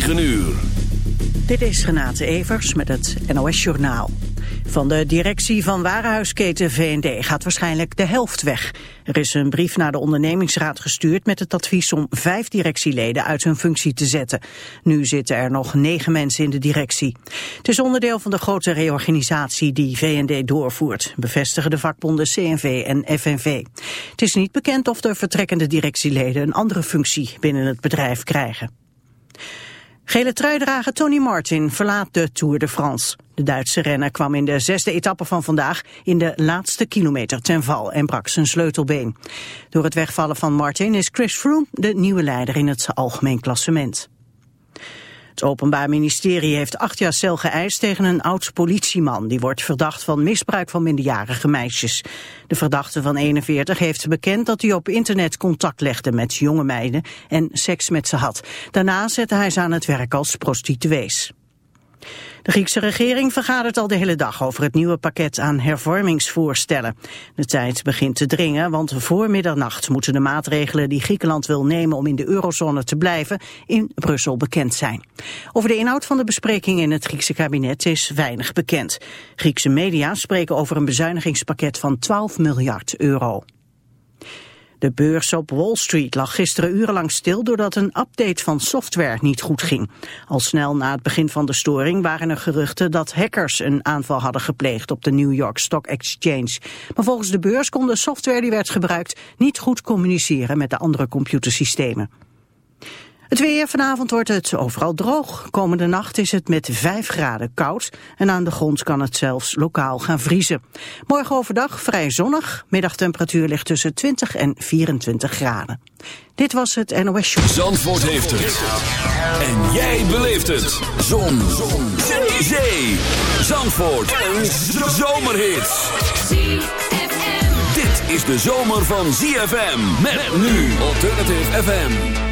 9 uur. Dit is Renate Evers met het NOS Journaal. Van de directie van warenhuisketen V&D gaat waarschijnlijk de helft weg. Er is een brief naar de ondernemingsraad gestuurd met het advies om vijf directieleden uit hun functie te zetten. Nu zitten er nog negen mensen in de directie. Het is onderdeel van de grote reorganisatie die V&D doorvoert, bevestigen de vakbonden CNV en FNV. Het is niet bekend of de vertrekkende directieleden een andere functie binnen het bedrijf krijgen. Gele truidrager Tony Martin verlaat de Tour de France. De Duitse renner kwam in de zesde etappe van vandaag in de laatste kilometer ten val en brak zijn sleutelbeen. Door het wegvallen van Martin is Chris Froome de nieuwe leider in het algemeen klassement. Het Openbaar Ministerie heeft acht jaar cel geëist tegen een oud-politieman. Die wordt verdacht van misbruik van minderjarige meisjes. De verdachte van 41 heeft bekend dat hij op internet contact legde met jonge meiden en seks met ze had. Daarna zette hij ze aan het werk als prostituees. De Griekse regering vergadert al de hele dag over het nieuwe pakket aan hervormingsvoorstellen. De tijd begint te dringen, want voor middernacht moeten de maatregelen die Griekenland wil nemen om in de eurozone te blijven in Brussel bekend zijn. Over de inhoud van de bespreking in het Griekse kabinet is weinig bekend. Griekse media spreken over een bezuinigingspakket van 12 miljard euro. De beurs op Wall Street lag gisteren urenlang stil doordat een update van software niet goed ging. Al snel na het begin van de storing waren er geruchten dat hackers een aanval hadden gepleegd op de New York Stock Exchange. Maar volgens de beurs kon de software die werd gebruikt niet goed communiceren met de andere computersystemen. Het weer vanavond wordt het overal droog. Komende nacht is het met 5 graden koud en aan de grond kan het zelfs lokaal gaan vriezen. Morgen overdag vrij zonnig. Middagtemperatuur ligt tussen 20 en 24 graden. Dit was het NOS Show. Zandvoort heeft het. En jij beleeft het. Zon. Zon. Zee. Zee. Zandvoort. Een zomerhit. Dit is de zomer van ZFM. Met nu Alternative FM.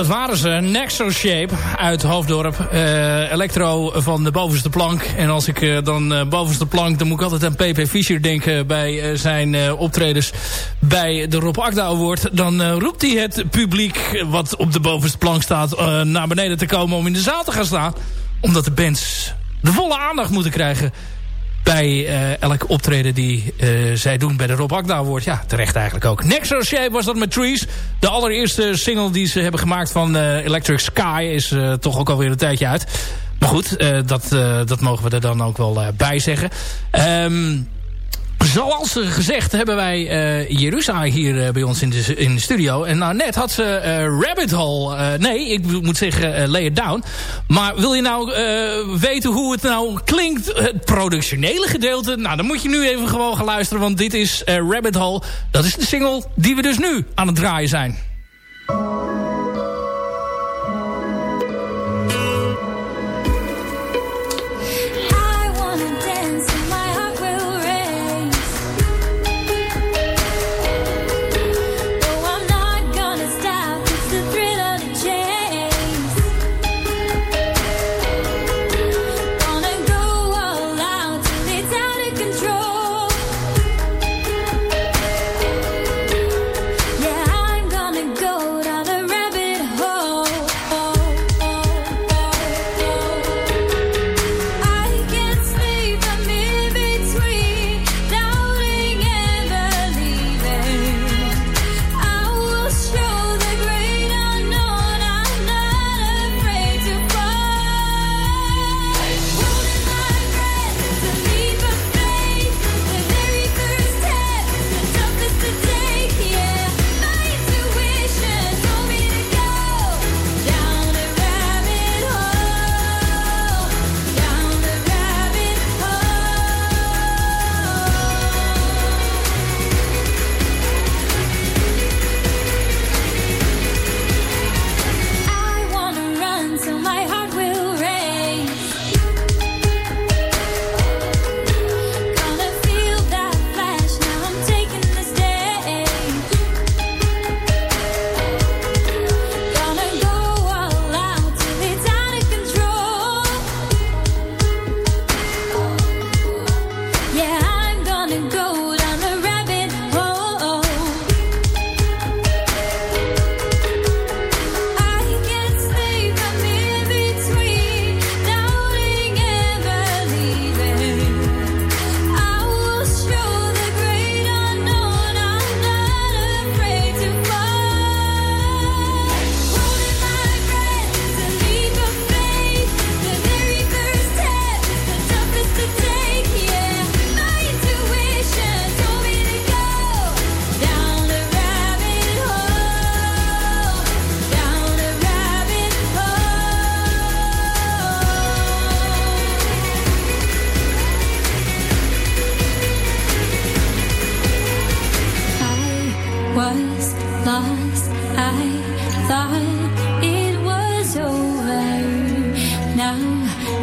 Dat waren ze. Nexo Shape uit Hoofddorp. Uh, Electro van de bovenste plank. En als ik uh, dan uh, bovenste plank... dan moet ik altijd aan P.P. Fischer denken... bij zijn optredens bij de Rob Akda Award. Dan roept hij het publiek... wat op de bovenste plank staat... naar beneden te komen om in de zaal te gaan staan. Omdat de bands de volle aandacht moeten krijgen bij uh, elk optreden die uh, zij doen bij de Rob Agda Award. Ja, terecht eigenlijk ook. Nexus Shape was dat met Trees. De allereerste single die ze hebben gemaakt van uh, Electric Sky is toch ook alweer een tijdje uit. Maar goed, dat, dat mogen we er dan ook wel bij zeggen. Um, Zoals gezegd hebben wij uh, Jeruzalem hier uh, bij ons in de, in de studio. En nou net had ze uh, Rabbit Hole. nee, ik moet zeggen Lay It Down. Maar wil je nou weten hoe het nou klinkt, het productionele gedeelte? Nou, dan moet je nu even gewoon gaan luisteren. Want dit is Rabbit Hole. Dat is de single die we dus nu aan het draaien zijn.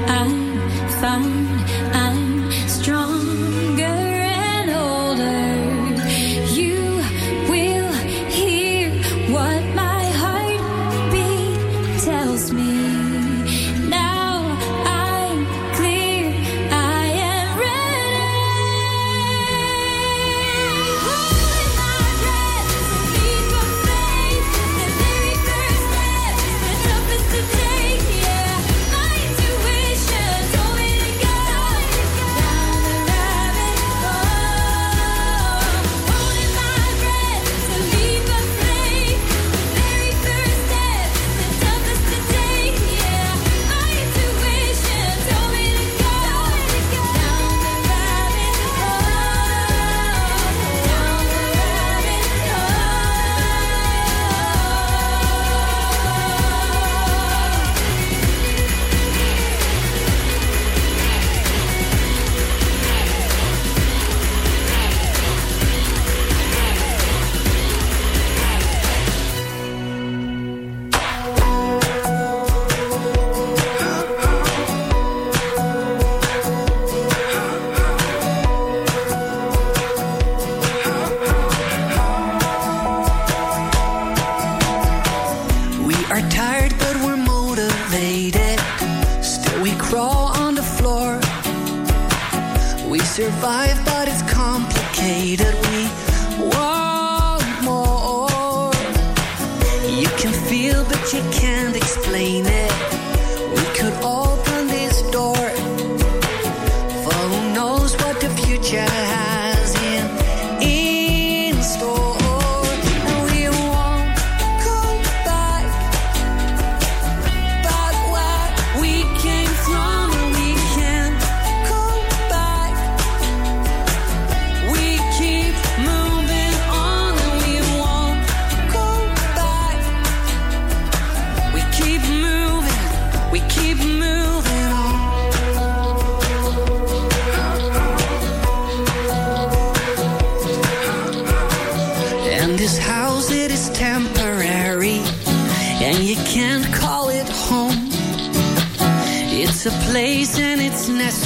I'm fine, I'm strong.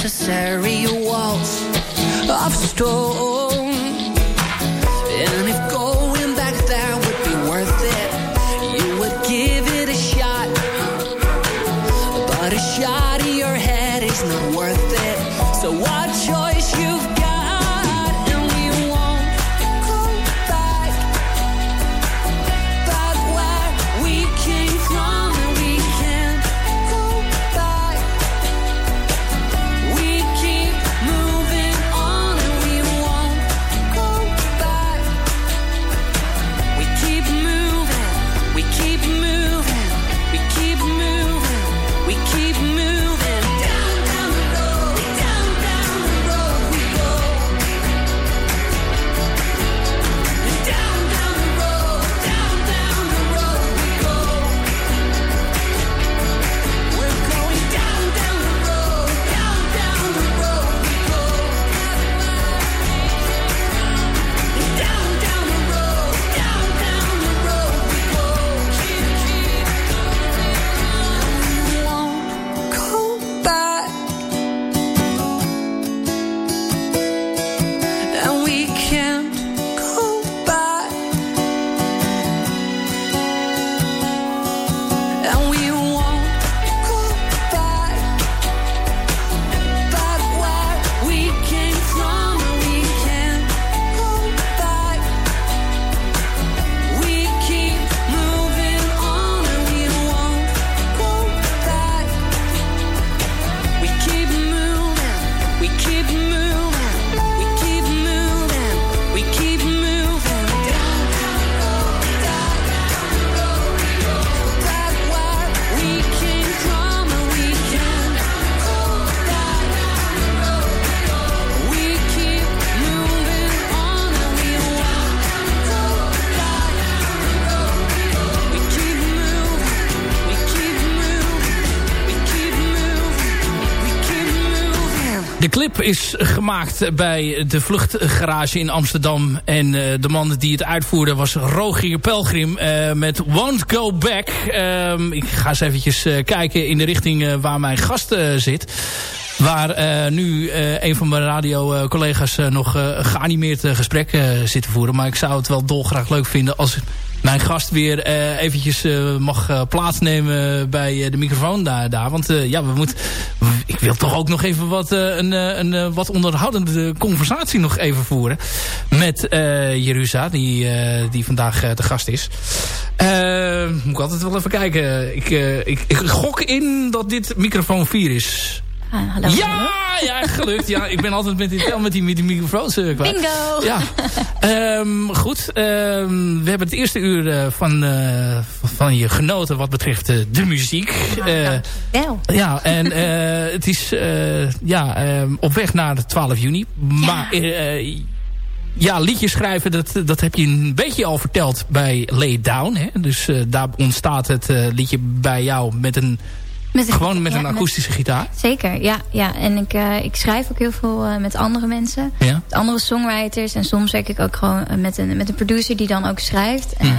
Necessary, walls of stone. Gemaakt bij de vluchtgarage in Amsterdam. En eh, de man die het uitvoerde was Rogier Pelgrim eh, met Won't Go Back. Ehm, ik ga eens eventjes eh, kijken in de richting waar mijn gast zit. Waar nu een van mijn radio-collega's nog eh, een geanimeerd gesprek zit te voeren. Maar ik zou het wel dolgraag leuk vinden als mijn gast weer eh, eventjes eh, mag eh, plaatsnemen bij de microfoon daar. daar. Want ja, we moeten, ik wil toch ook nog even wat, een, een wat onderhoudende conversatie nog even voeren. Met Jerusa, die, die vandaag de gast is. Moet ik altijd wel even kijken. Ik, ik, ik gok in dat dit microfoon 4 is. Ah, hallo. Ja, ja, gelukt. Ja, ik ben altijd met die, met die, met die microfoons uh, kwijt. Bingo! Ja. Ehm, goed, ehm, we hebben het eerste uur eh, van, eh, van je genoten wat betreft eh, de muziek. Ja, en het is ja, ehm, op weg naar de 12 juni. Maar eh, eh, ja, liedjes schrijven, dat, dat heb je een beetje al verteld bij Lay Down. Hè? Dus daar ontstaat het liedje bij jou met een, Met een- gewoon met ja, een akoestische gitaar. Zeker, ja. ja. En ik, eh, ik schrijf ook heel veel eh, met andere mensen. Ja. Met andere songwriters. En soms werk ik ook gewoon eh, met een, met een producer die dan ook schrijft. Mhm.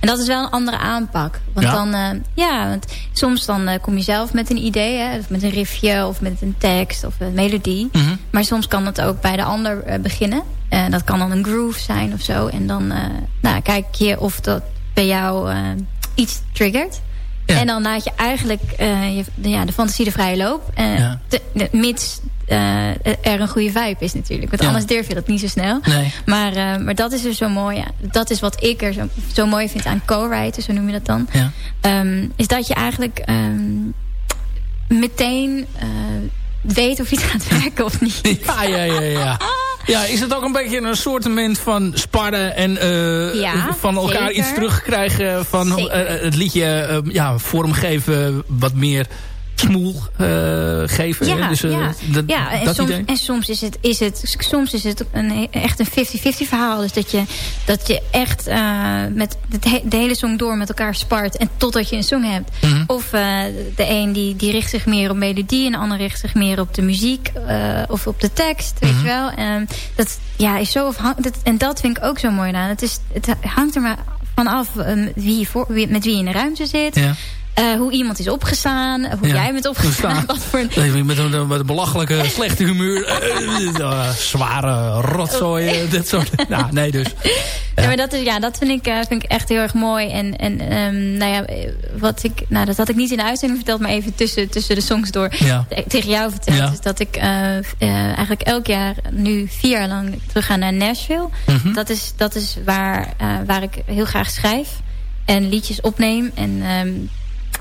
en dat is wel een andere aanpak. Want Ja? dan, ja, want soms dan kom je zelf met een idee. Hè, of met een riffje of met een tekst of een melodie. Mhm. Maar soms kan het ook bij de ander beginnen. Dat kan dan een groove zijn of zo. En dan nou, kijk je of dat bij jou iets triggert. En dan laat je eigenlijk eh, je, de, ja, de fantasie de vrije loop. Eh, de- de- mits eh, er een goede vibe is natuurlijk. Want Ja. anders durf je dat niet zo snel. Nee. Maar, maar dat is er zo mooi. Ja. Dat is wat ik er zo, zo mooi vind aan co-writen, zo noem je dat dan. Ja. Ehm, is dat je eigenlijk ehm, meteen weet of iets gaat werken of niet. Ja, ja, ja, ja. Ja, is het ook een beetje een soortement van sparren en eh, Ja, van elkaar zeker. iets terugkrijgen van eh, het liedje eh, ja, vormgeven, wat meer smoel eh, geven. Ja, dus, eh, ja. en, dat soms, idee. en soms is het, is het, soms is het een, echt een 50-50 verhaal. Dus dat je, dat je echt eh, met de hele song door met elkaar spart. En totdat je een song hebt. Mhm. Of de een die, die richt zich meer op melodie. En de ander richt zich meer op de muziek. of op de tekst, weet Mhm. je wel. Ehm, dat ja, is zo afhang dat, En dat vind ik ook zo mooi aan. Het, is, het hangt er maar vanaf um, wie je voor, wie, met wie je in de ruimte zit. Ja. Eh, hoe iemand is opgestaan. Hoe Ja. jij bent opgestaan. Wat voor een Met een, met een belachelijke, slechte humeur. eh, eh, zware rotzooi. dat soort. Nou, nee, dus. Ja, maar dat, is, ja, dat vind ik, vind ik echt heel erg mooi. En, en ehm, nou ja, wat ik, nou, dat had ik niet in de uitzending verteld, maar even tussen, tussen de songs door Ja. tegen jou verteld. Ja. Dus dat ik eigenlijk elk jaar, nu vier jaar lang, terug ga naar Nashville. Mhm. Dat is, dat is waar, waar ik heel graag schrijf en liedjes opneem. En ehm,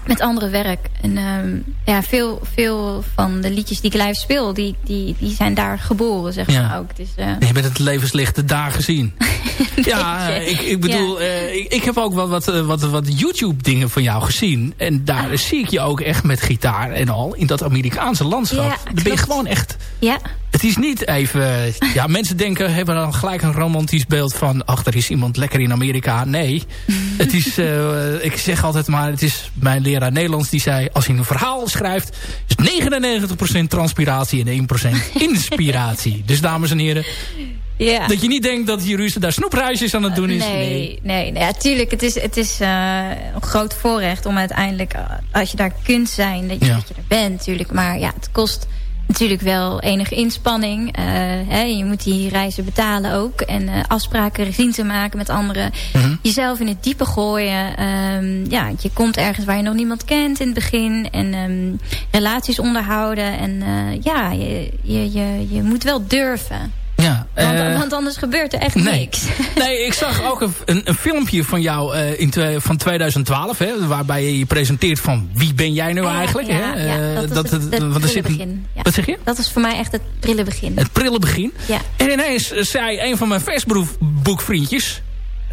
met andere werk. En ehm, ja, veel, veel van de liedjes die ik live speel, die, die, die zijn daar geboren, zeg Ja. maar ook. Dus, eh, Je bent het levenslichte daar gezien. ja, Beetje. ik, ik bedoel, eh, ik, ik heb ook wel wat, eh, wat, wat YouTube dingen van jou gezien. En daar Ah. zie ik je ook echt met gitaar en al in dat Amerikaanse landschap. Ja, dan ben je gewoon echt... ja, Het is niet even... Ja, mensen denken, hebben dan gelijk een romantisch beeld van... ach, er is iemand lekker in Amerika. Nee, het is... eh, ik zeg altijd maar, het is mijn leraar Nederlands die zei... als je een verhaal schrijft, is 99% transpiratie en 1% inspiratie. Dus dames en heren, ja. dat je niet denkt dat Jeruzalem daar snoepreisjes aan het doen is. Nee, nee, nee. Ja, tuurlijk. Het is, het is eh, een groot voorrecht om uiteindelijk, eh, als je daar kunt zijn, dat je, Ja. dat je er bent natuurlijk. Maar ja, het kost natuurlijk wel enige inspanning. Eh, hè, je moet die reizen betalen ook. En eh, afspraken zien te maken met anderen. Mhm. Jezelf in het diepe gooien. Ehm, ja, je komt ergens waar je nog niemand kent in het begin. En ehm, relaties onderhouden. En eh, ja, je, je, je, je moet wel durven. Ja, Want, eh, want anders gebeurt er echt nee. niks. Nee, ik zag ook een, een, filmpje van jou eh, in van 2012. Hè, waarbij je je presenteert van wie ben jij nou Ja, eigenlijk. ja, hè? ja, Eh, dat is het- het want er zit prille een- begin. Wat zeg je? Dat is voor mij echt het prille begin. Het prille begin. Ja. En ineens zei een van mijn Facebookvriendjes...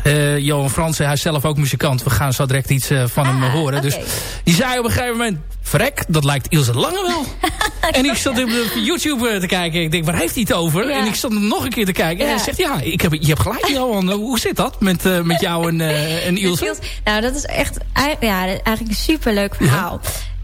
eh Johan Fransen, hij is zelf ook muzikant. We gaan zo direct iets eh, van hem Ah, horen. Dus oké. die zei op een gegeven moment... Vrek, dat lijkt Ilse Lange wel. en ik zat op YouTube eh, te kijken. Ik denk, waar heeft hij het over? Ja. En ik zat hem nog een keer te kijken. En hij zegt, ja, ik heb, je hebt gelijk Johan. Hoe zit dat met, eh, met jou en, eh en Ilse? Niels, Nou, dat is echt ja, eigenlijk een superleuk verhaal.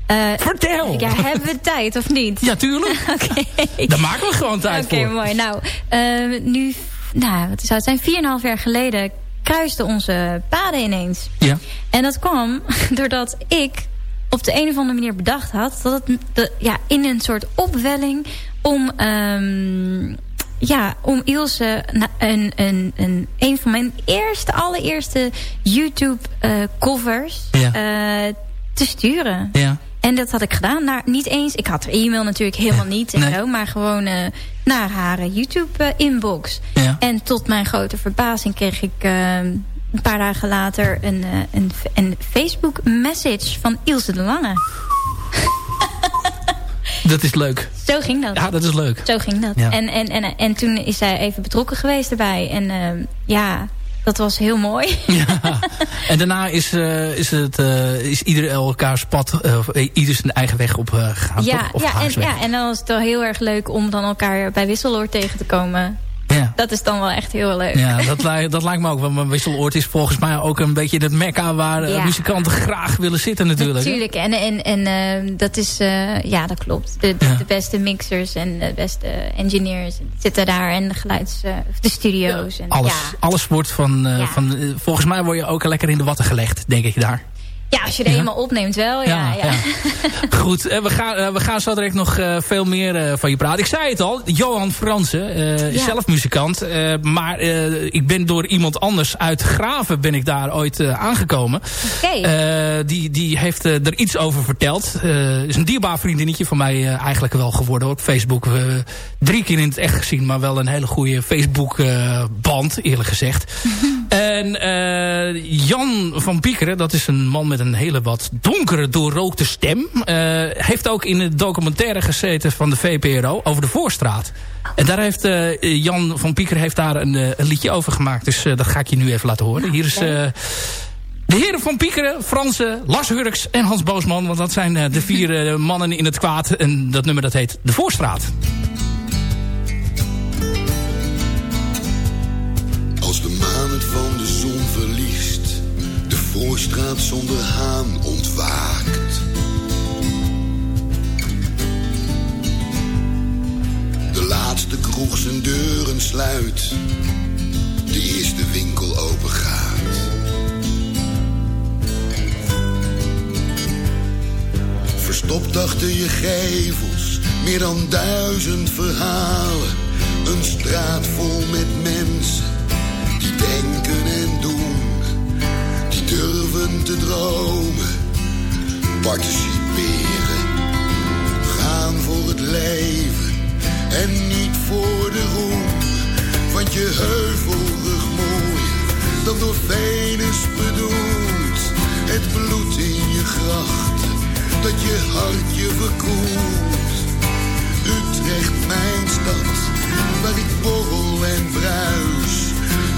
Eh, Vertel. ja, hebben we tijd of niet? Ja, tuurlijk. Oké. Daar maken we gewoon tijd Oké, voor. mooi. Nou, eh, nu, nou, het zijn? 4,5 jaar geleden kruisten onze paden ineens. Ja. En dat kwam doordat ik op de een of andere manier bedacht had... dat het de, ja, in een soort opwelling om... ehm, ja, om Ilse een, een, een, een van mijn eerste, allereerste YouTube-covers Ja. te sturen. Ja. En dat had ik gedaan. Naar, niet eens, ik had haar e-mail natuurlijk helemaal niet en nee. zo, maar gewoon eh, naar haar eh, YouTube-inbox. Ja. En tot mijn grote verbazing kreeg ik eh, een paar dagen later een, eh, een, een Facebook-message van Ilse de Lange. Dat is leuk. Zo ging dat. Ja, dat is leuk. Zo ging dat. Ja. En, en, en, en toen is zij even betrokken geweest erbij. En eh, ja, dat was heel mooi. Ja. En daarna is, eh, is, het, eh, is ieder elkaars pad, of, eh, ieder zijn eigen weg op gegaan. ja, ja, en, ja, en dan was het wel heel erg leuk om dan elkaar bij Wisseloord tegen te komen. Ja. Dat is dan wel echt heel leuk. Ja, dat, lijkt, dat lijkt me ook. Want mijn wisseloord is volgens mij ook een beetje het mekka waar eh, Ja. muzikanten graag willen zitten natuurlijk. Natuurlijk, en, en, en eh, dat is, eh, ja, dat klopt. De, de, Ja. de beste mixers en de beste engineers zitten daar en de geluids, de studio's. En, Alles, ja. alles wordt van, van... volgens mij word je ook lekker in de watten gelegd, denk ik daar. Ja, als je er eenmaal opneemt wel, ja. ja, Goed, eh, we, gaan, eh, we gaan zo direct nog eh, veel meer van je praten. Ik zei het al, Johan Fransen, Ja. zelf muzikant. maar ik ben door iemand anders uit Graven ben ik daar ooit aangekomen. Oké. Eh, die, die heeft er iets over verteld. Is een dierbaar vriendinnetje van mij eigenlijk wel geworden op Facebook. drie keer in het echt gezien, maar wel een hele goede Facebook eh, band, eerlijk gezegd. en eh, Jan van Piekeren, dat is een man met een hele wat donkere, doorrookte stem. eh, heeft ook in de documentaire gezeten van de VPRO over de Voorstraat. En daar heeft eh, Jan van Piekeren heeft daar een, een liedje over gemaakt. Dus dat ga ik je nu even laten horen. Hier is... de heren van Piekeren, Fransen, Lars Hurks en Hans Boosman. Want dat zijn de vier mannen in het kwaad. En dat nummer dat heet De Voorstraat. De voorstraat zonder haan ontwaakt. De laatste kroeg zijn deuren sluit, de eerste winkel opengaat. Verstopt achter je gevels, meer dan duizend verhalen. Een straat vol met mensen die denken en doen, te dromen, participeren, gaan voor het leven en niet voor de roem. Want je heuvelrug mooier dan door Venus bedoeld, het bloed in je grachten, dat je hart je verkoelt. Utrecht, mijn stad, waar ik borrel en bruis.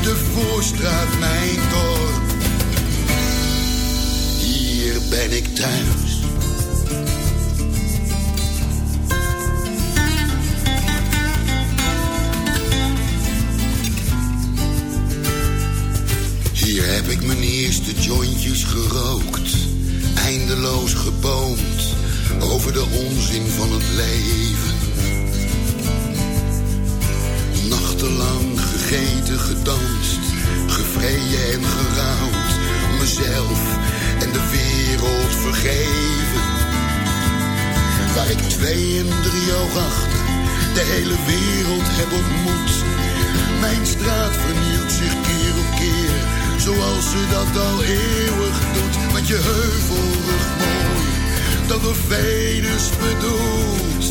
De voorstraat, mijn dorp. Ik thuis. Hier heb ik mijn eerste jointjes gerookt, eindeloos geboomd over de onzin van het leven. Nachtenlang gegeten, gedanst, gevreden en gerouwd, mezelf en de wereld vergeven. Waar ik twee en drie oog achter de hele wereld heb ontmoet. Mijn straat vernieuwt zich keer op keer, zoals ze dat al eeuwig doet. Want je heuvelrug mooi, dat door Venus bedoelt.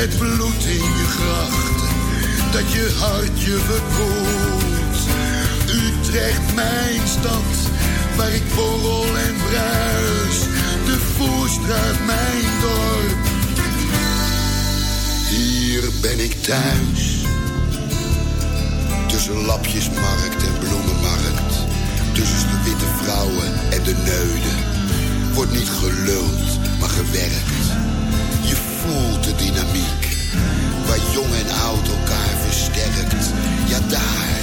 Het bloed in je grachten, dat je hart je verkoelt. Utrecht, mijn stad, waar ik borrel en bruis. De Voorstraat, mijn dorp. Hier ben ik thuis. Tussen lapjesmarkt en bloemenmarkt. Tussen de witte vrouwen en de neuden. Wordt niet geluld, maar gewerkt. Je voelt de dynamiek. Waar jong en oud elkaar versterkt. Ja, daar,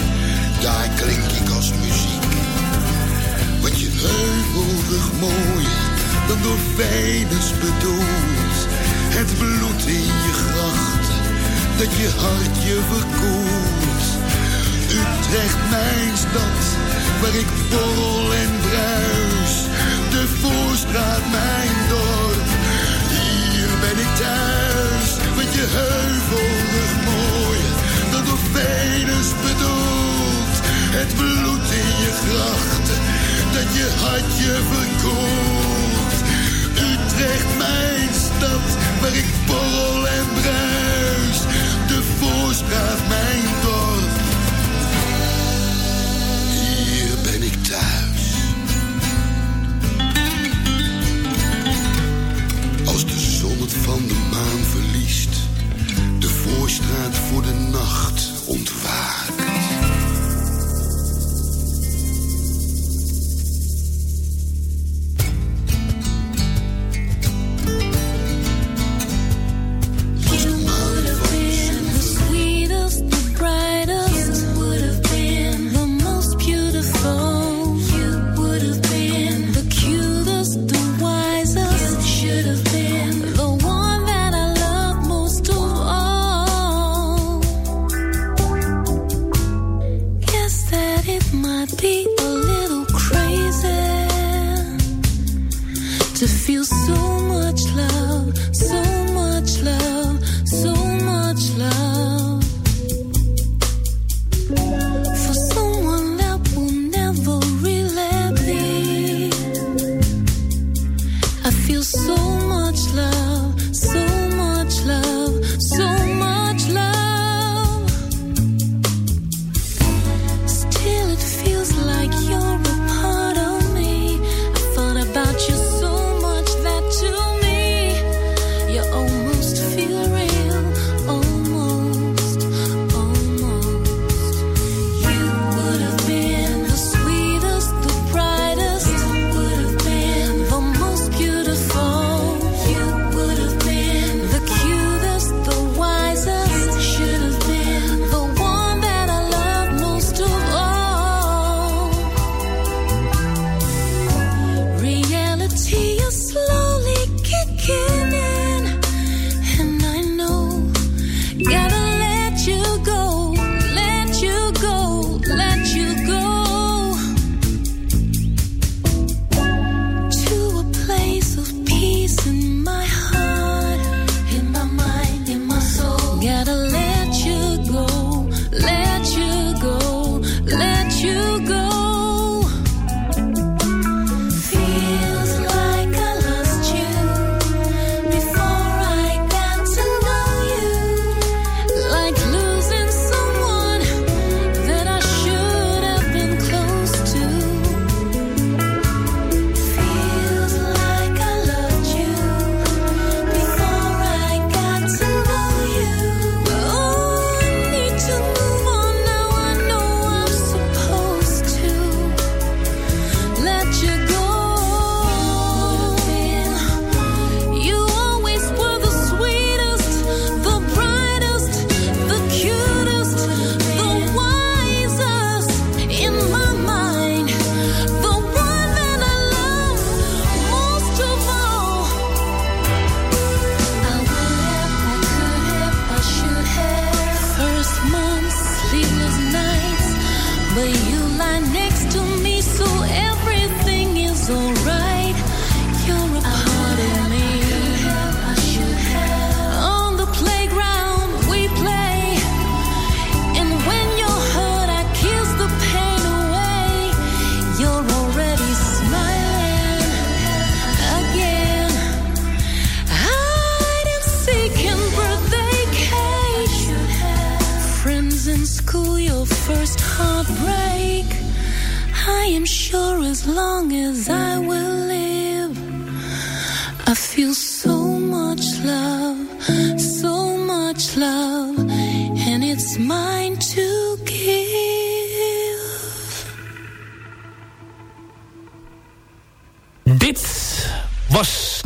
daar klink ik als muziek. Heuvelrug mooier dan door Venus bedoeld. Het bloed in je grachten, dat je hart je verkoelt. Utrecht, mijn stad, waar ik borrel en bruis. De Voorstraat, mijn dorp, hier ben ik thuis. Je hart je verkoelt. Utrecht, mijn stad, waar ik borrel en bruis. De Voorstraat, mijn dorp. Hier ben ik thuis. Als de zon het van de maan verliest, de voorstraat voor de nacht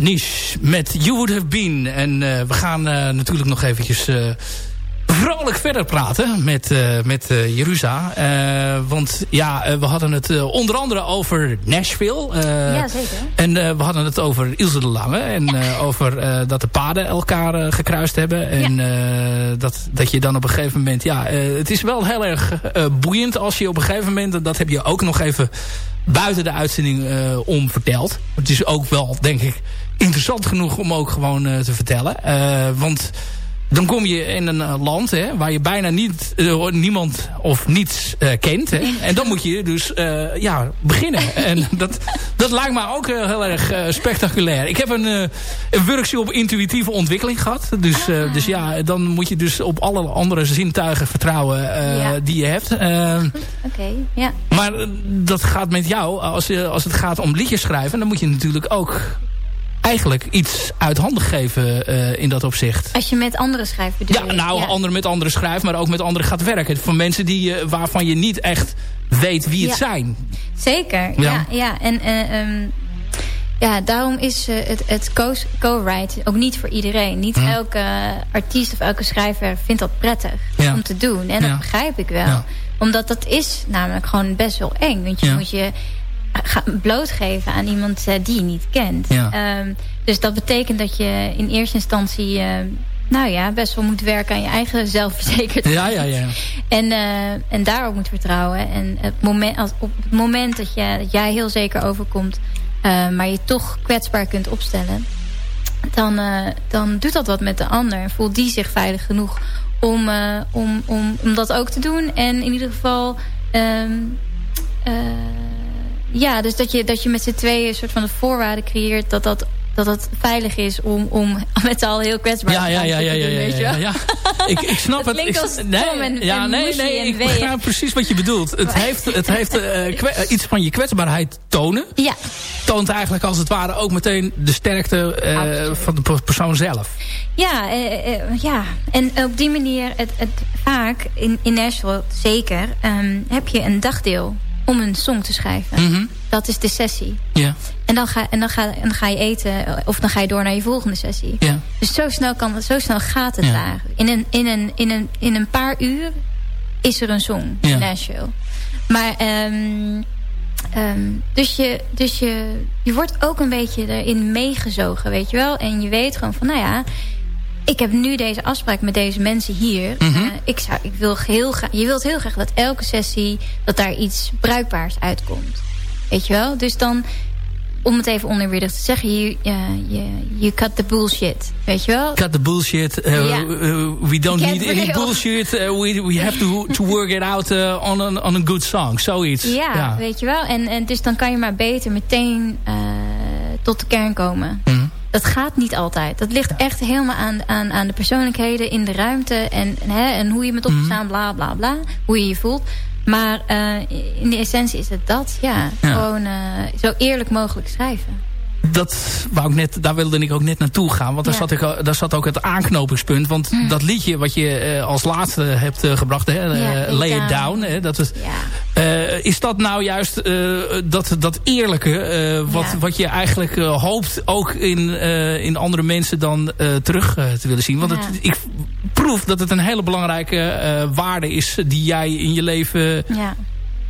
Niche met You Would Have Been. En eh, we gaan eh, natuurlijk nog eventjes eh, vrolijk verder praten met, met Jerusa. Want ja, we hadden het onder andere over Nashville. Ja, zeker. En we hadden het over Ilse de Lange. En over dat de paden elkaar gekruist hebben. En dat, dat je dan op een gegeven moment... Ja, het is wel heel erg boeiend als je op een gegeven moment... en dat heb je ook nog even buiten de uitzending eh, om verteld. Het is ook wel, denk ik, interessant genoeg om ook gewoon eh, te vertellen. Eh, want dan kom je in een eh, land hè, waar je bijna niet, niemand of niets kent. Hè. En dan moet je dus ja, beginnen. en dat, dat lijkt me ook heel erg spectaculair. Ik heb een, een workshop intuïtieve ontwikkeling gehad. Dus, eh, dus ja, dan moet je dus op alle andere zintuigen vertrouwen Ja. die je hebt. Oké, ja. maar dat gaat met jou, als, je, als het gaat om liedjes schrijven... dan moet je natuurlijk ook eigenlijk iets uit handen geven eh, in dat opzicht. Als je met anderen schrijft bedoel Ja, je? nou, anderen met anderen schrijft, maar ook met anderen gaat werken. Van mensen die, je- waarvan je niet echt weet wie het Ja. zijn. Zeker, Ja. ja. ja, En eh, ehm, ja, daarom is eh, het, het co- co-write ook niet voor iedereen. Niet Hm. elke artiest of elke schrijver vindt dat prettig Ja. om te doen. En Ja. dat begrijp ik wel. Ja. Omdat dat is namelijk gewoon best wel eng. Want je Ja. moet je blootgeven aan iemand eh, die je niet kent. Ja. Ehm, dus dat betekent dat je in eerste instantie... eh, nou ja, best wel moet werken aan je eigen zelfverzekerdheid. Ja, ja, ja. En, eh, en daarop moet vertrouwen. En het moment, als, op het moment dat, je, dat jij heel zeker overkomt... eh, maar je toch kwetsbaar kunt opstellen... Dan, dan doet dat wat met de ander. En voelt die zich veilig genoeg om, om, om, om dat ook te doen. En in ieder geval... ehm, eh, ja, dus dat je, dat je met z'n tweeën een soort van de voorwaarden creëert... dat dat, dat dat veilig is om, om met z'n allen heel kwetsbaar Ja, te zijn, ja, ja, te ja, ja, weet je ja. Ik, ik snap Het het. klinkt als nee, en- ja, en nee, nee, en ik begrijp precies wat je bedoelt. Het heeft, het heeft eh, eh, iets van je kwetsbaarheid tonen. Ja, Toont eigenlijk als het ware ook meteen de sterkte eh, van de per- persoon zelf. ja, ja. en op die manier, het, het, vaak in, in Nashville zeker... ehm, heb je een dagdeel om een song te schrijven. Mhm. Dat is de sessie. Ja, En dan, ga, en, dan ga, en dan ga je eten of dan ga je door naar je volgende sessie. ja. Dus zo snel, kan, zo snel gaat het Ja. daar. In een, in, een, in, een, in een paar uur is er een song Ja. in Nashville. Maar, ehm, ehm, dus, je, dus je, je wordt ook een beetje erin meegezogen, weet je wel. En je weet gewoon van, nou ja... Ik heb nu deze afspraak met deze mensen hier. Mhm. Eh, ik zou, ik wil heel graag, je wilt heel graag dat elke sessie... dat daar iets bruikbaars uitkomt. Weet je wel? Dus dan, om het even oneerbiedig te zeggen... You, ja, you, you cut the bullshit. Weet je wel? Cut the bullshit. Uh, Ja. uh, we don't need any bullshit. We, we have to, to work it out on, a, on a good song. Zoiets. Ja, weet je wel. En, en dus dan kan je maar beter meteen eh, tot de kern komen. Mhm. Dat gaat niet altijd. Dat ligt echt helemaal aan, aan, aan de persoonlijkheden in de ruimte. En, en, hè, en hoe je met opstaan, bla bla bla. Hoe je je voelt. Maar eh, in de essentie is het dat. Ja, Ja. gewoon eh, zo eerlijk mogelijk schrijven. Dat wou ik net, daar wilde ik ook net naartoe gaan. Want daar, Ja. zat, ik, daar zat ook het aanknopingspunt. Want dat liedje wat je eh, als laatste hebt eh, gebracht, hè, eh, Ja, Lay Lay It Down. Hè, dat is, Ja. is dat nou juist dat, dat eerlijke, wat, wat je eigenlijk hoopt ook in, in andere mensen dan terug te willen zien? Want het, ik proef dat het een hele belangrijke waarde is die jij in je leven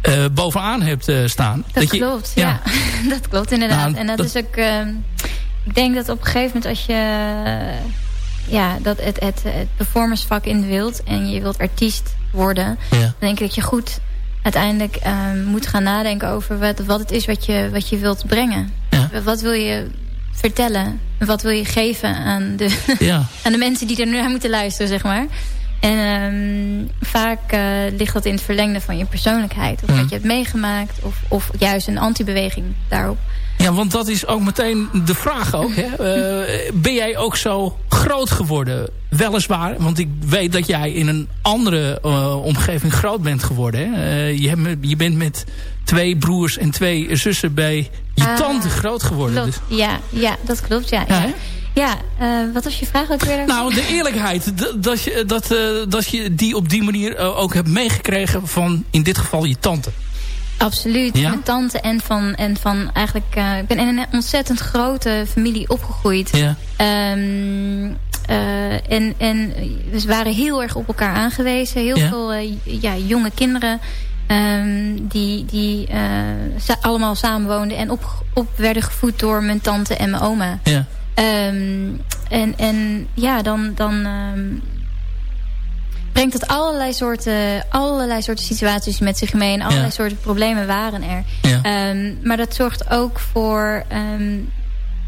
eh, bovenaan hebt eh, staan. Dat, je- klopt, ja. dat klopt inderdaad. Nou, en dat, dat- is ook... ehm, ik denk dat op een gegeven moment als je... eh, ja, dat het, het, het performancevak in wilt... en je wilt artiest worden... Ja. dan denk ik dat je goed uiteindelijk ehm, moet gaan nadenken over... wat, wat het is wat je, wat je wilt brengen. Ja. Wat wil je vertellen? Wat wil je geven aan de, Ja. aan de mensen die er nu naar moeten luisteren, zeg maar. En ehm, vaak eh, ligt dat in het verlengde van je persoonlijkheid. Of Mhm. wat je hebt meegemaakt. Of, of juist een antibeweging daarop. Ja, want dat is ook meteen de vraag ook. Hè? Eh, ben jij ook zo groot geworden? Weliswaar, want ik weet dat jij in een andere eh, omgeving groot bent geworden. Hè? Je, hebt, met- je bent met twee broers en twee zussen bij je Ah, tante groot geworden. Klopt. Dus, Ja, ja, dat klopt. Ja, Ja, ja. Ja eh, wat was je vraag ook weer? nou, de eerlijkheid. Dat je, dat, eh, dat je die op die manier eh, ook hebt meegekregen van in dit geval je tante. Absoluut. Ja? Mijn tante en van, en van eigenlijk... ik ben in een ontzettend grote familie opgegroeid. Ja. Ehm, eh, en, en we waren heel erg op elkaar aangewezen. Heel Ja. veel ja, jonge kinderen ehm, die, die allemaal samenwoonden en op, op werden gevoed door mijn tante en mijn oma. Ja. Ehm, en, en ja, dan, dan ehm, brengt het allerlei soorten, allerlei soorten situaties met zich mee. En allerlei Ja. soorten problemen waren er. Ja. Ehm, maar dat zorgt ook voor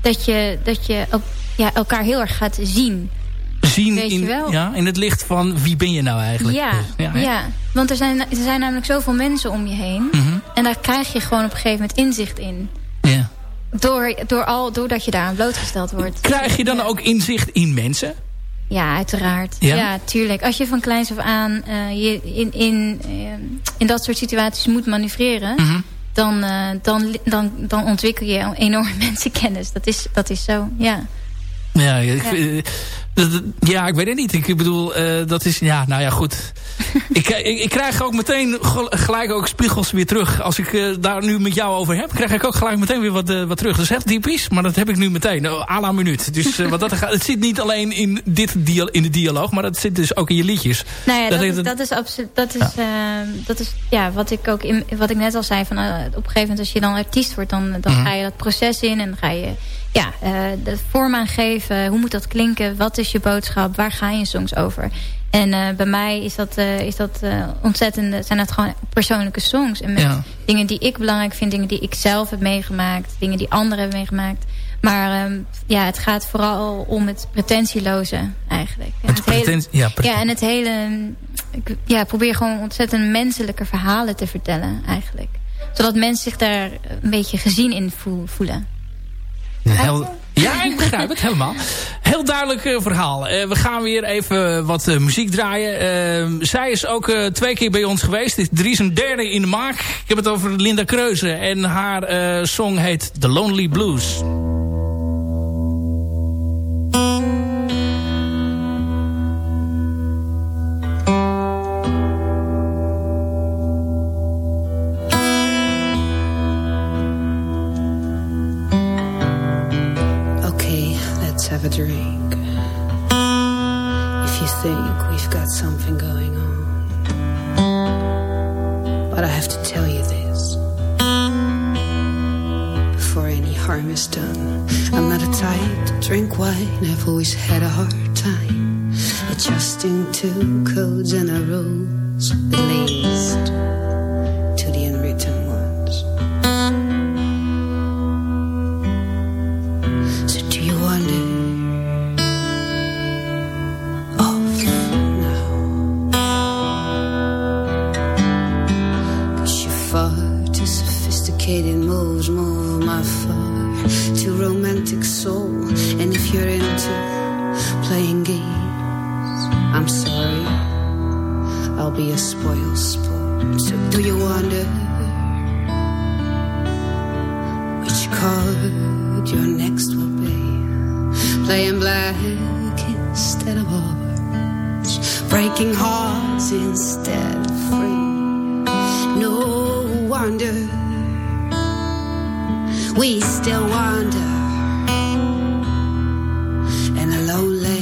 dat je, dat je el- ja, elkaar heel erg gaat zien. Zien Weet je in, wel. Ja, in het licht van wie ben je nou eigenlijk. Ja, Dus, ja, want er zijn, er zijn namelijk zoveel mensen om je heen. Mhm. En daar krijg je gewoon op een gegeven moment inzicht in. Door, door al, doordat je daaraan blootgesteld wordt. Krijg je dan Ja. ook inzicht in mensen? Ja, uiteraard. Ja? Ja, tuurlijk. Als je van kleins af aan eh, je in, in, eh, in dat soort situaties moet manoeuvreren... Mhm. dan, eh, dan, dan, dan ontwikkel je een enorme mensenkennis. Dat is, dat is zo, ja. Ja, ik, Ja. Eh, dat- ja, ik weet het niet. Ik bedoel, eh, dat is... Ja, nou ja, goed. ik, ik, ik krijg ook meteen gel- gelijk ook spiegels weer terug. Als ik eh, daar nu met jou over heb, krijg ik ook gelijk meteen weer wat, eh, wat terug. Dat is echt typisch, maar dat heb ik nu meteen. Uh, à la minuut. Dus eh, wat dat, gaat- het zit niet alleen in, dit dia in de dialoog, maar dat zit dus ook in je liedjes. Nou ja, Dat dat, is- dat is absoluut. Dat is, dat is ja, wat ik ook in, wat ik net al zei. Van, eh, op een gegeven moment, als je dan artiest wordt, dan, dan Mhm. ga je dat proces in en dan ga je ja, eh, de vorm aangeven. Hoe moet dat klinken? Wat is je boodschap? Waar gaan je songs over? En eh, bij mij is dat, eh, is dat uh, ontzettend, zijn dat gewoon persoonlijke songs. En met Ja. dingen die ik belangrijk vind, dingen die ik zelf heb meegemaakt, dingen die anderen hebben meegemaakt. Maar ehm, ja, het gaat vooral om het pretentieloze eigenlijk. En Met het hele- pretentie- ja, ja, en het hele... Ik ja, probeer gewoon ontzettend menselijke verhalen te vertellen eigenlijk. Zodat mensen zich daar een beetje gezien in voel- voelen. Heel, ja, ik begrijp het helemaal. Heel duidelijk eh, verhaal. Eh, we gaan weer even wat eh, muziek draaien. Zij is ook twee keer bij ons geweest. Dit er is een derde in de maak. Ik heb het over Linda Kreuze. En haar song heet The Lonely Blues. Always had a hard time adjusting to codes and rules, we still wander in a lonely,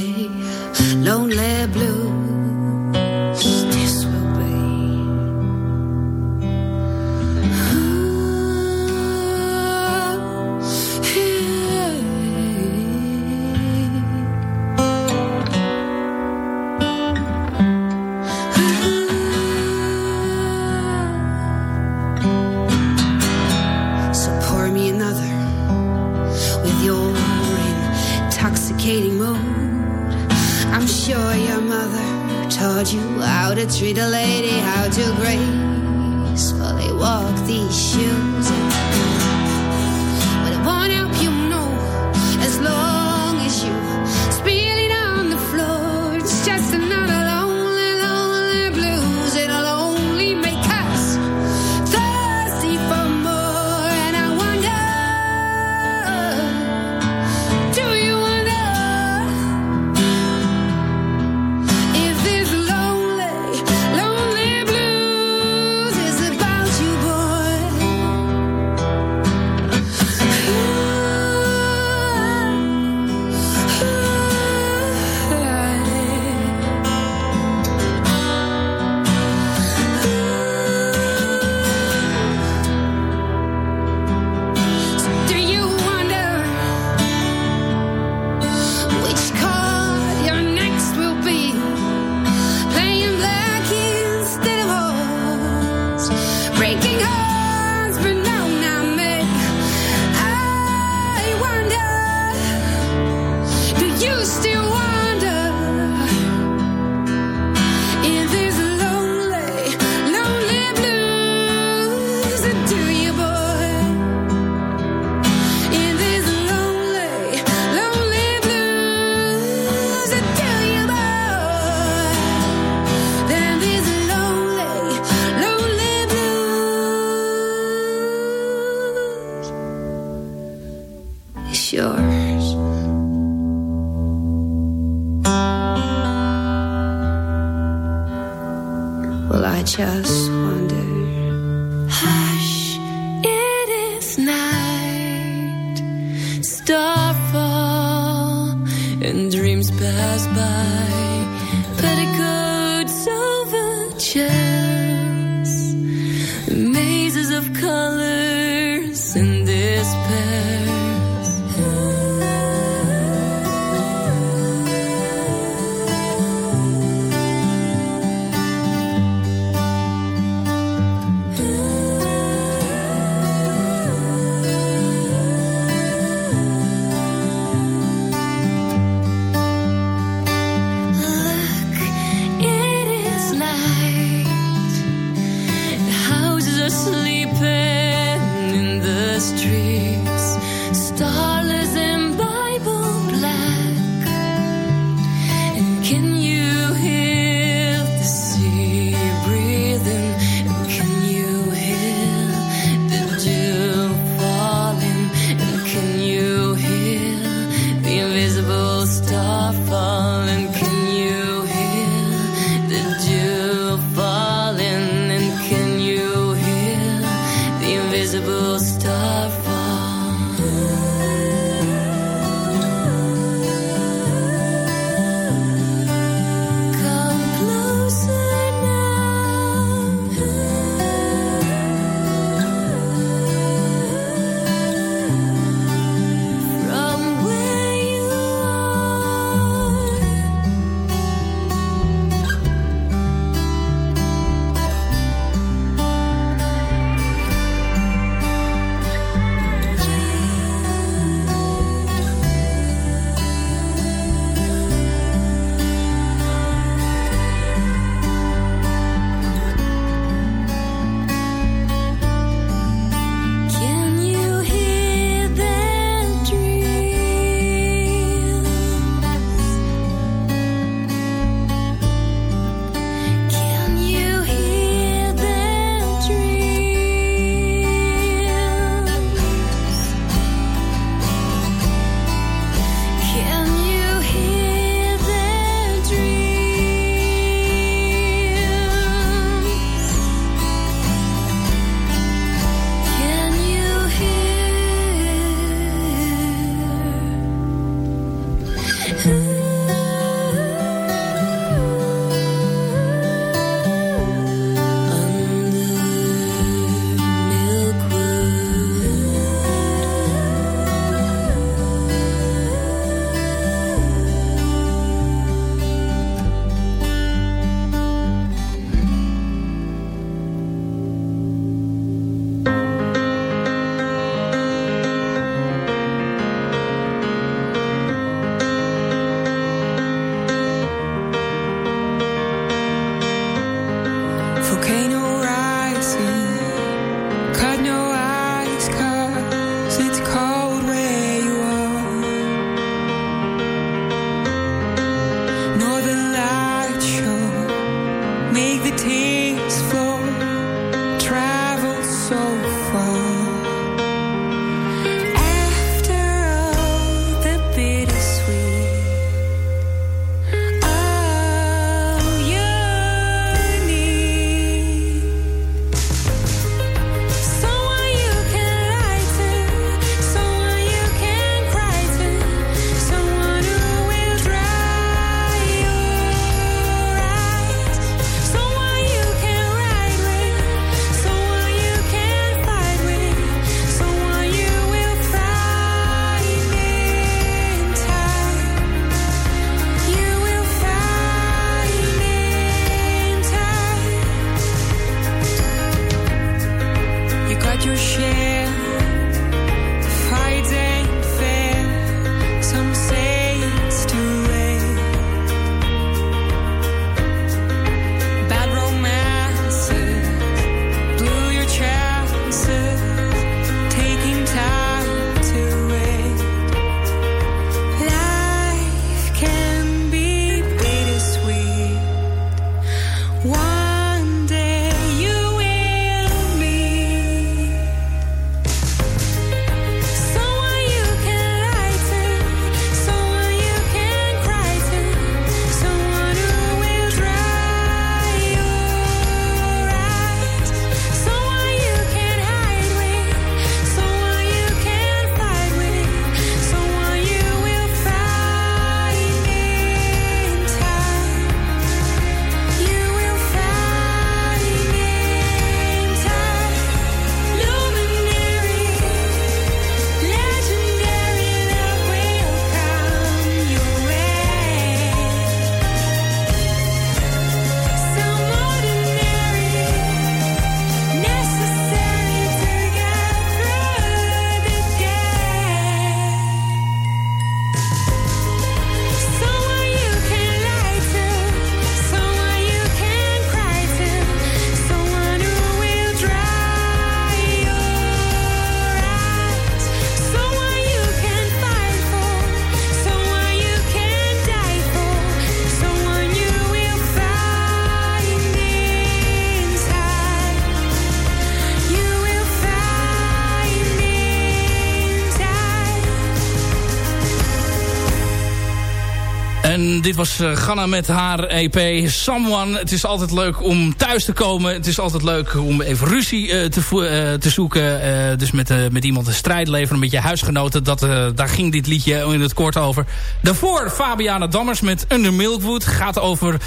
dit was uh, Ganna met haar EP Someone. Het is altijd leuk om thuis te komen. Het is altijd leuk om even ruzie uh, te, uh, te zoeken. dus met, met iemand een strijd leveren, met je huisgenoten. Dat, daar ging dit liedje in het kort over. Daarvoor Fabiana Dammers met Under Milkwood. Gaat over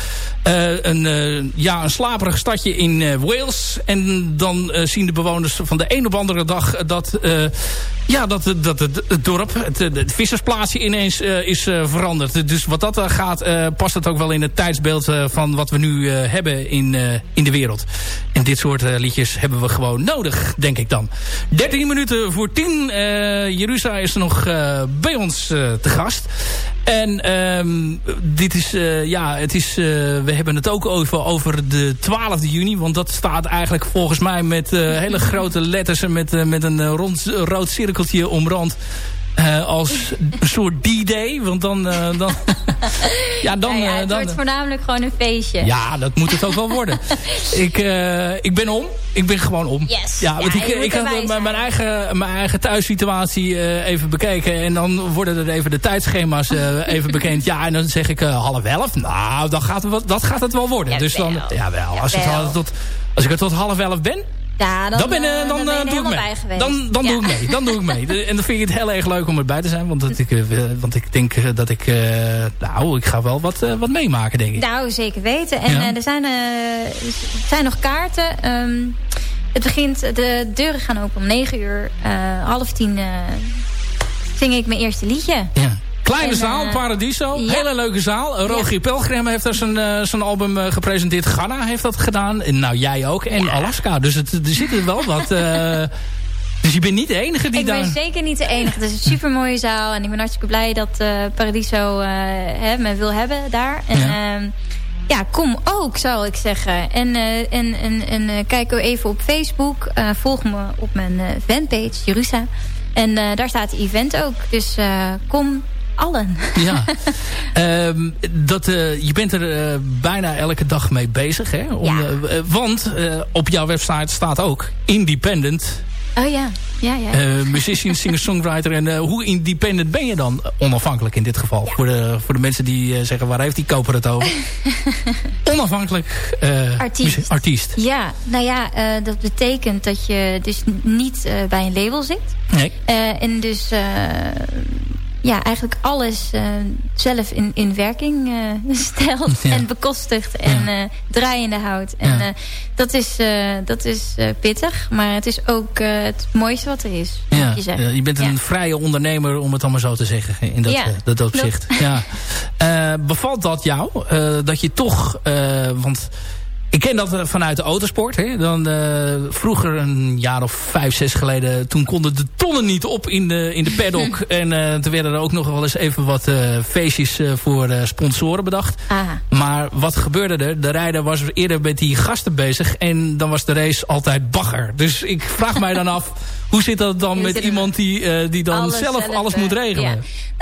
een, ja, een slaperig stadje in Wales. En dan zien de bewoners van de een op andere dag dat... Ja, dat, dat, het, dorp, het, vissersplaatsje ineens is veranderd. Dus wat dat gaat, past het ook wel in het tijdsbeeld van wat we nu hebben in, in de wereld. En dit soort liedjes hebben we gewoon nodig, denk ik dan. 13 minuten voor 10. Jeruzalem is nog bij ons te gast. En um, dit is, ja, het is, we hebben het ook over, over de 12e juni. Want dat staat eigenlijk volgens mij met hele grote letters en met, met een rond, rood cirkeltje omrand. Uh, als een soort D-Day. Want dan... Uh, dan ja, dan, ja, het dan, wordt voornamelijk gewoon een feestje. Ja, dat moet het ook wel worden. ik, uh, ik ben om. Ik ben gewoon om. Yes. Ja, want ja, ik, ik had mijn eigen, mijn eigen thuissituatie even bekeken. En dan worden er even de tijdschema's even bekend. Ja, en dan zeg ik half elf. Nou, dan gaat het, dat gaat het wel worden. Ja, dus dan... Ja, wel. Als, het, tot, als ik er tot half elf ben... Ja, dan, dan, ben, uh, dan, dan uh, doe ik mee. Dan, dan ja. doe ik mee. Dan doe ik mee. En dan vind ik het heel erg leuk om erbij te zijn. Want, dat ik, uh, want ik denk dat ik... nou, ik ga wel wat, wat meemaken, denk ik. Nou, zeker weten. En ja. er, zijn, er zijn nog kaarten. Um, het begint... De deuren gaan open om 9 uur. half tien zing ik mijn eerste liedje. Ja. Kleine en, zaal, Paradiso. Ja. Hele leuke zaal. Rogier ja. Pelgrim heeft daar zijn, zijn album uh, gepresenteerd. Ghana heeft dat gedaan. En nou, jij ook. En ja. Alaska. Dus het, er zitten wel wat... Dus je bent niet de enige die ik daar... Ik ben zeker niet de enige. Het is een super mooie zaal. En ik ben hartstikke blij dat Paradiso hè, me wil hebben daar. En, ja. ja, kom ook, zou ik zeggen. En, en, en, en kijk even op Facebook. volg me op mijn fanpage, Jerusa. En daar staat het event ook. Dus kom allen. Ja, um, dat, uh, je bent er uh, bijna elke dag mee bezig. Hè? Om, ja. uh, want op jouw website staat ook independent. Oh ja, ja, ja. musician, singer-songwriter. En hoe independent ben je dan onafhankelijk in dit geval? Ja. Voor, de, voor de mensen die zeggen, waar heeft die koper het over? onafhankelijk artiest. artiest. Ja, nou ja, dat betekent dat je dus niet bij een label zit. Nee. en dus ja, eigenlijk alles uh, zelf in, in werking uh, stelt ja. en bekostigt en ja. uh, draaiende houdt. En ja. dat is, dat is pittig, maar het is ook het mooiste wat er is. Ja. Je, je bent een vrije ondernemer, om het allemaal zo te zeggen, in dat, dat opzicht. Ja. bevalt dat jou, dat je toch, want... Ik ken dat vanuit de autosport. Hè. Dan, uh, vroeger, een jaar of vijf, zes geleden... toen konden de tonnen niet op in de, in de paddock. en uh, toen werden er ook nog wel eens even wat uh, feestjes voor sponsoren bedacht. Aha. Maar wat gebeurde er? De rijder was eerder met die gasten bezig... en dan was de race altijd bagger. Dus ik vraag mij dan af... Hoe zit dat dan met iemand die, die dan alles zelf, zelf alles moet regelen? Ja.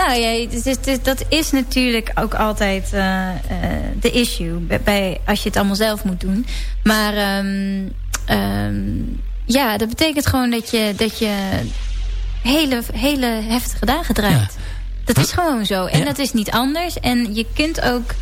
Nou ja, dus, dus, dat is natuurlijk ook altijd de issue. Bij, als je het allemaal zelf moet doen. Maar um, um, ja, dat betekent gewoon dat je, dat je hele, hele heftige dagen draait. Ja. Dat is gewoon zo. En ja. dat is niet anders. En je kunt ook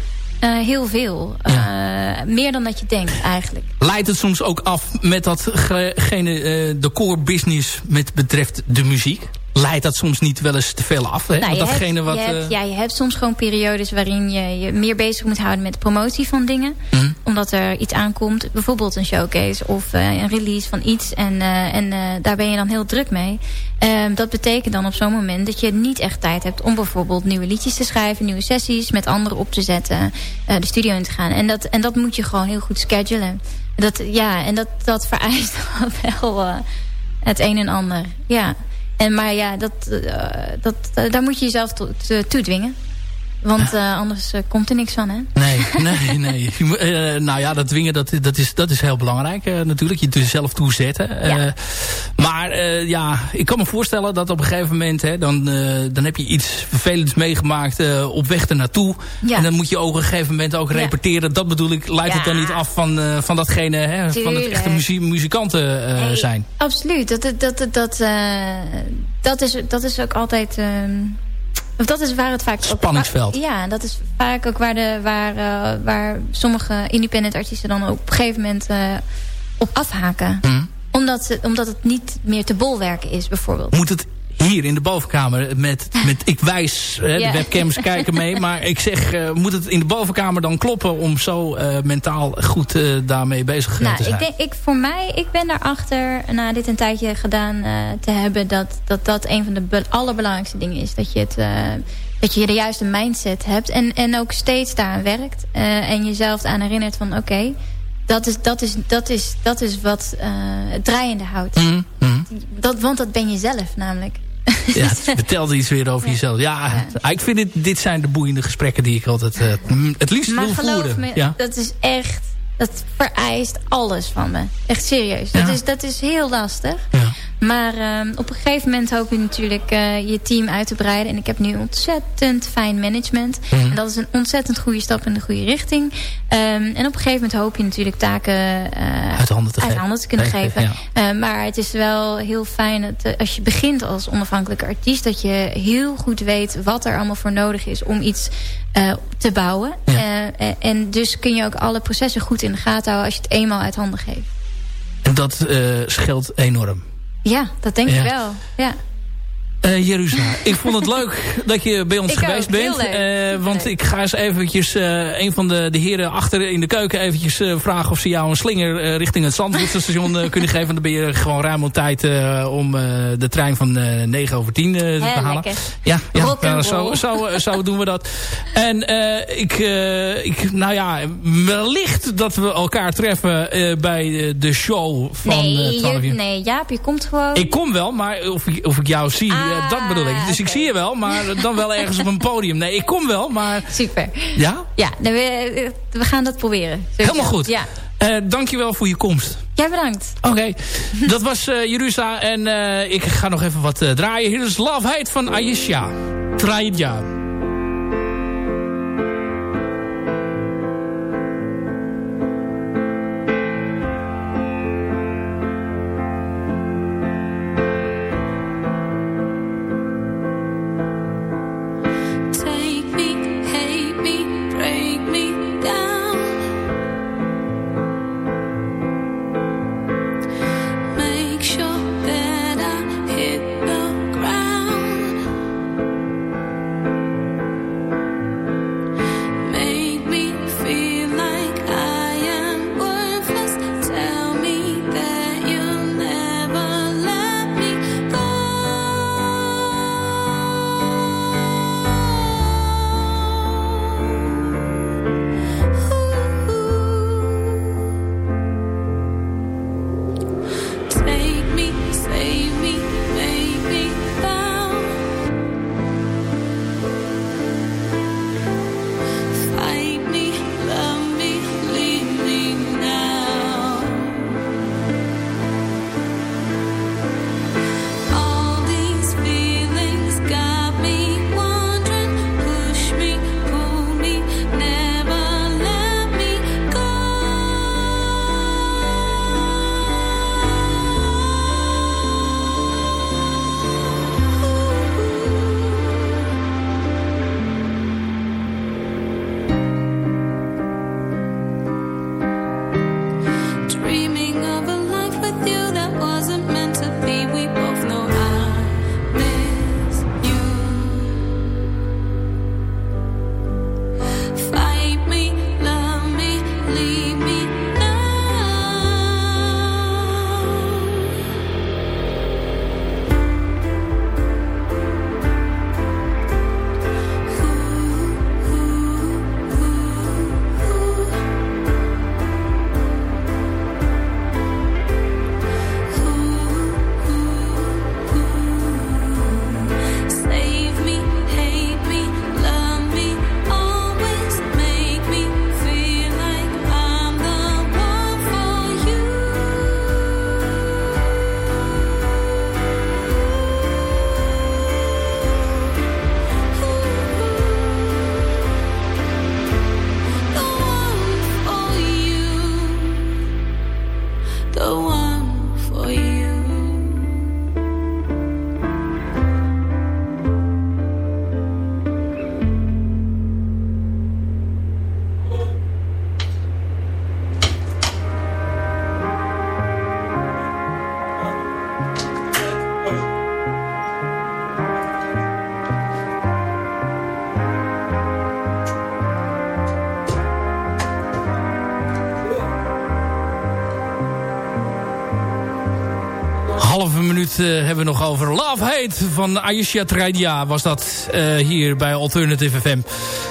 heel veel. Ja. Uh, meer dan dat je denkt eigenlijk. Leidt het soms ook af met datgene, uh, de core business met betreft de muziek? Leidt dat soms niet wel eens te veel af. Hè? Nou, je, datgene hebt, wat, je, hebt, ja, je hebt soms gewoon periodes waarin je je meer bezig moet houden met de promotie van dingen. Mm. Omdat er iets aankomt. Bijvoorbeeld een showcase of uh, een release van iets. En, uh, en uh, daar ben je dan heel druk mee. Um, dat betekent dan op zo'n moment dat je niet echt tijd hebt om bijvoorbeeld nieuwe liedjes te schrijven. Nieuwe sessies met anderen op te zetten. de studio in te gaan. En dat, en dat moet je gewoon heel goed schedulen. Dat, ja, en dat, dat vereist wel het een en ander. Ja. En, maar ja, dat, uh, dat, uh, daar moet je jezelf toe, toe dwingen. Want uh, anders komt er niks van, hè? Nee, nee, nee. nou ja, dat dwingen, dat, dat, is, dat is heel belangrijk natuurlijk. Je jezelf toezetten. Ja. maar ja, ik kan me voorstellen dat op een gegeven moment... Hè, dan, dan heb je iets vervelends meegemaakt op weg ernaartoe. Ja. En dan moet je ook op een gegeven moment ook repeteren. Dat bedoel ik, leidt het dan niet af van, van datgene... Hè, van het echte muzie muzikanten hey, zijn? Absoluut. Dat, dat, dat, dat, dat is, dat is ook altijd... Of dat is waar het vaak... ook- Spanningsveld. ja, dat is vaak ook waar, de, waar, eh, waar sommige independent artiesten dan ook op een gegeven moment eh, op afhaken. Hm. Omdat, ze, omdat het niet meer te bolwerken is, bijvoorbeeld. Moet het hier in de bovenkamer met, met ik wijs, hè, Ja. de webcams kijken mee. Maar ik zeg, eh, moet het in de bovenkamer dan kloppen om zo eh, mentaal goed eh, daarmee bezig Nou, te zijn? ik denk, ik, voor mij, ik ben daarachter, na dit een tijdje gedaan te hebben, dat, dat dat een van de be- allerbelangrijkste dingen is. Dat je, het, dat je de juiste mindset hebt en, en ook steeds daaraan werkt. en jezelf aan herinnert van, oké, dat, is, dat, is, dat, is, dat is wat eh, het draaiende houdt. Hm, hm. Dat, want dat ben je zelf namelijk. Ja, vertelde iets weer over jezelf. Ja, ik vind dit, dit zijn de boeiende gesprekken die ik altijd mm, het liefst Maar wil geloof voeren. me, ja. dat is echt... Dat vereist alles van me. Echt serieus. Ja. Dat, is, dat is heel lastig. Ja. Maar ehm, op een gegeven moment hoop je natuurlijk eh, je team uit te breiden. En ik heb nu ontzettend fijn management. En dat is een ontzettend goede stap in de goede richting. Ehm, en op een gegeven moment hoop je natuurlijk taken eh, Uit handen te uit handen te kunnen Geven, geven. ja. Eh, maar het is wel heel fijn dat, eh, als je begint als onafhankelijke artiest... dat je heel goed weet wat er allemaal voor nodig is om iets eh, te bouwen. Ja. Eh, eh, en dus kun je ook alle processen goed in de gaten houden... als je het eenmaal uit handen geeft. En dat scheelt enorm. Ja, dat denk Ja. ik wel. Ja. Eh Jeruzalem, ik vond het leuk dat je bij ons Ik geweest ook, bent. Eh, want Leuk. ik ga eens eventjes eh, een van de, de heren achter in de keuken eventjes vragen of ze jou een slinger richting het Zandvoortstation kunnen geven. Dan ben je gewoon ruim op tijd om de trein van eh 9 over 10 eh, te halen. lekker. Ja, ja nou, zo, zo, zo doen we dat. En ik, ik, nou ja, wellicht dat we elkaar treffen bij de show van Nee, 12 je, uur. nee, Jaap, je komt gewoon. Ik kom wel, maar of ik, of ik jou zie, eh, Ah, dat bedoel ik. Dus ik zie je wel, maar dan wel ergens op een podium. Nee, ik kom wel, maar... Super. Ja? Ja, nou, we, we gaan dat proberen. Sowieso. Helemaal goed. Ja. Eh, dankjewel voor je komst. Jij bedankt. Oké, dat was eh Jerusa. En eh, ik ga nog even wat eh, draaien. Hier is Love Hate van Ayesha. Draai het eh, hebben we nog over Love Hate van Ayesha Traidia was dat eh, hier bij Alternative FM.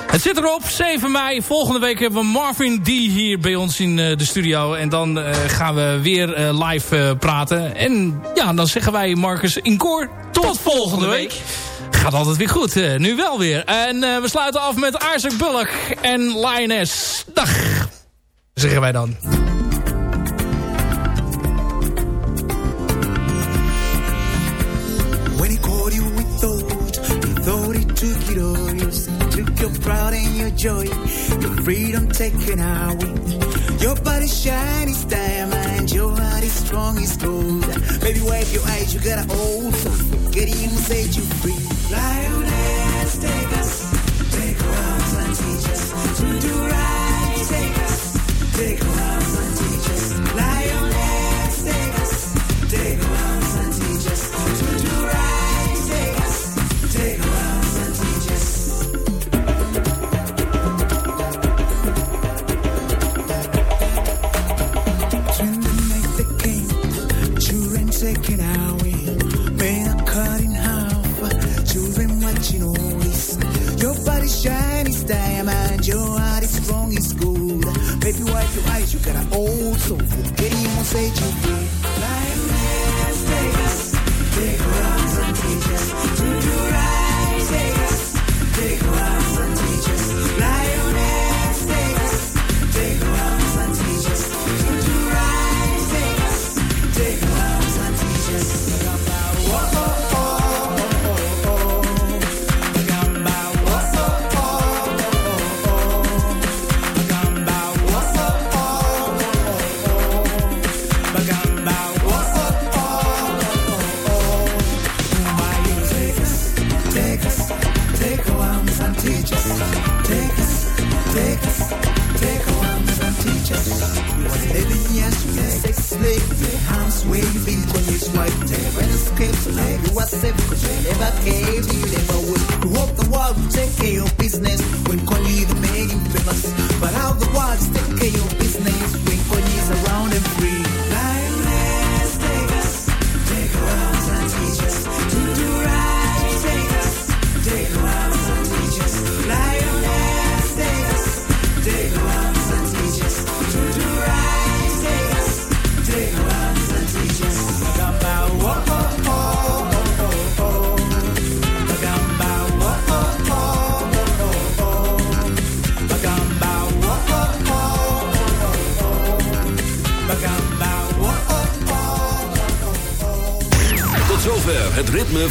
Het zit erop, 7 mei. Volgende week hebben we Marvin D hier bij ons in eh, de studio. En dan gaan we weer live praten. En ja, dan zeggen wij Marcus in koor. Tot, volgende week. Gaat altijd weer goed, nu wel weer. En we sluiten af met Isaac Bullock en Lioness. Dag, zeggen wij dan. Took your pride and your joy, your freedom taken away. Your body shine is diamond, your heart is strong as gold. Baby, wipe your eyes, you got an old so forget him, set you free. Lioness, take us, take arms and teach us to do right. Take us, take our cara old soulful. Queríamos ser diferentes.